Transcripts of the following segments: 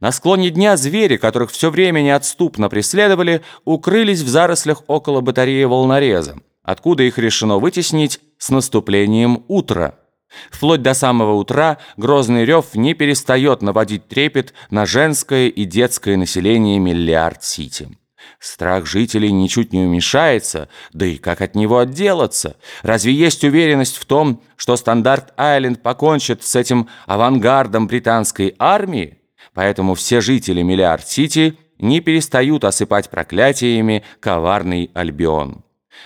На склоне дня звери, которых все время неотступно преследовали, укрылись в зарослях около батареи волнореза, откуда их решено вытеснить с наступлением утра. Вплоть до самого утра грозный рев не перестает наводить трепет на женское и детское население Миллиард-Сити. Страх жителей ничуть не уменьшается, да и как от него отделаться? Разве есть уверенность в том, что Стандарт-Айленд покончит с этим авангардом британской армии? Поэтому все жители Миллиард-Сити не перестают осыпать проклятиями коварный Альбион.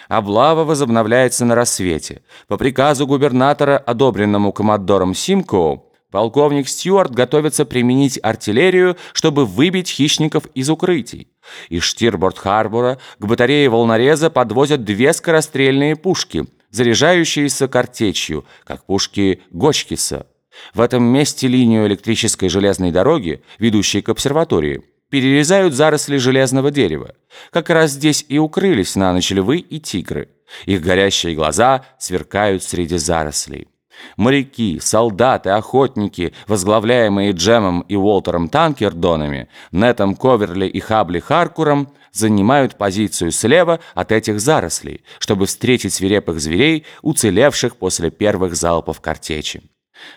Облава возобновляется на рассвете. По приказу губернатора, одобренному коммодором Симкоу, полковник Стюарт готовится применить артиллерию, чтобы выбить хищников из укрытий. Из Штирборд-Харбора к батарее волнореза подвозят две скорострельные пушки, заряжающиеся картечью, как пушки Гочкиса. В этом месте линию электрической железной дороги, ведущей к обсерватории, перерезают заросли железного дерева. Как раз здесь и укрылись на ночь львы и тигры. Их горящие глаза сверкают среди зарослей. Моряки, солдаты, охотники, возглавляемые Джемом и Уолтером Танкердонами, Нетом Коверли и Хабли Харкуром, занимают позицию слева от этих зарослей, чтобы встретить свирепых зверей, уцелевших после первых залпов картечи.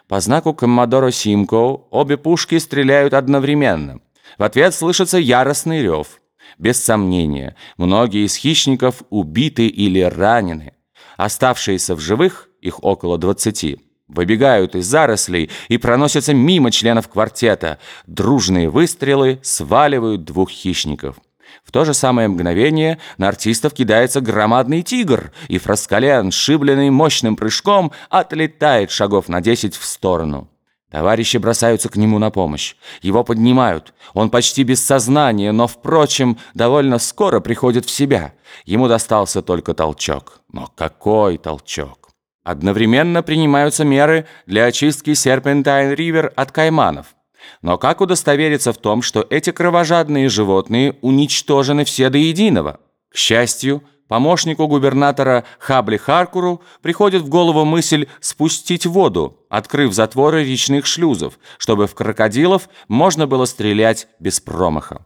По знаку коммодора Симко обе пушки стреляют одновременно. В ответ слышится яростный рев. Без сомнения, многие из хищников убиты или ранены. Оставшиеся в живых, их около двадцати, выбегают из зарослей и проносятся мимо членов квартета. Дружные выстрелы сваливают двух хищников. В то же самое мгновение на артистов кидается громадный тигр, и Фраскален, шибленный мощным прыжком, отлетает шагов на десять в сторону. Товарищи бросаются к нему на помощь. Его поднимают. Он почти без сознания, но, впрочем, довольно скоро приходит в себя. Ему достался только толчок. Но какой толчок! Одновременно принимаются меры для очистки Серпентайн-Ривер от кайманов. Но как удостовериться в том, что эти кровожадные животные уничтожены все до единого? К счастью, помощнику губернатора Хабли Харкуру приходит в голову мысль спустить воду, открыв затворы речных шлюзов, чтобы в крокодилов можно было стрелять без промаха.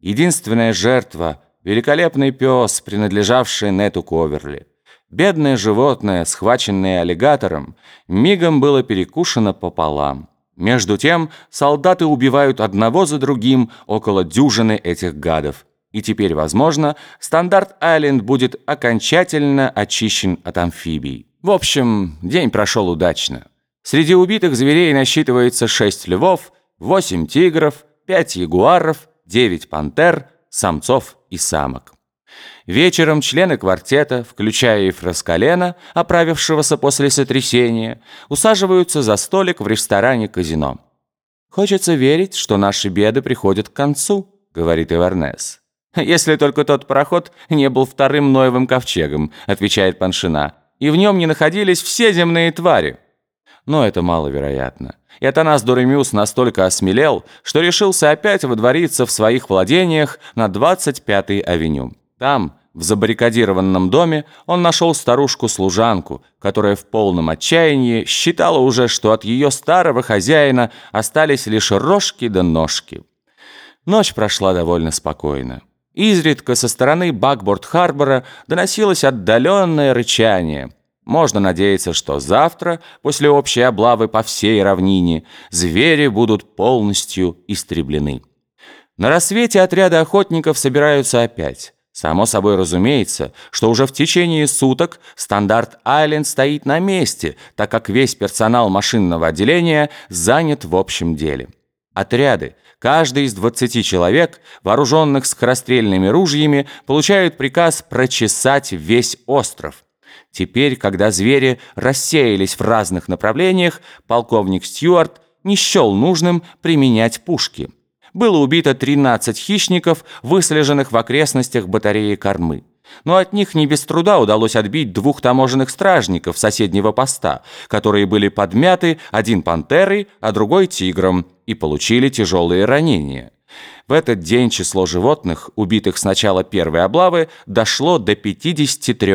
Единственная жертва – великолепный пес, принадлежавший Нету Коверли. Бедное животное, схваченное аллигатором, мигом было перекушено пополам. Между тем, солдаты убивают одного за другим около дюжины этих гадов. И теперь, возможно, Стандарт-Айленд будет окончательно очищен от амфибий. В общем, день прошел удачно. Среди убитых зверей насчитывается 6 львов, 8 тигров, 5 ягуаров, 9 пантер, самцов и самок. Вечером члены квартета, включая и Фраскалена, оправившегося после сотрясения, усаживаются за столик в ресторане-казино. «Хочется верить, что наши беды приходят к концу», — говорит Ивернес. «Если только тот пароход не был вторым Ноевым ковчегом», — отвечает Паншина, «и в нем не находились все земные твари». Но это маловероятно. И Атанас Дуремюс настолько осмелел, что решился опять водвориться в своих владениях на 25-й авеню. Там, в забаррикадированном доме, он нашел старушку-служанку, которая в полном отчаянии считала уже, что от ее старого хозяина остались лишь рожки да ножки. Ночь прошла довольно спокойно. Изредка со стороны Бакборд-Харбора доносилось отдаленное рычание. Можно надеяться, что завтра, после общей облавы по всей равнине, звери будут полностью истреблены. На рассвете отряды охотников собираются опять. Само собой разумеется, что уже в течение суток Стандарт-Айленд стоит на месте, так как весь персонал машинного отделения занят в общем деле. Отряды, каждый из 20 человек, вооруженных скорострельными ружьями, получают приказ прочесать весь остров. Теперь, когда звери рассеялись в разных направлениях, полковник Стюарт не счел нужным применять пушки – было убито 13 хищников, выслеженных в окрестностях батареи кормы. Но от них не без труда удалось отбить двух таможенных стражников соседнего поста, которые были подмяты один пантерой, а другой тигром, и получили тяжелые ранения. В этот день число животных, убитых с начала первой облавы, дошло до 53.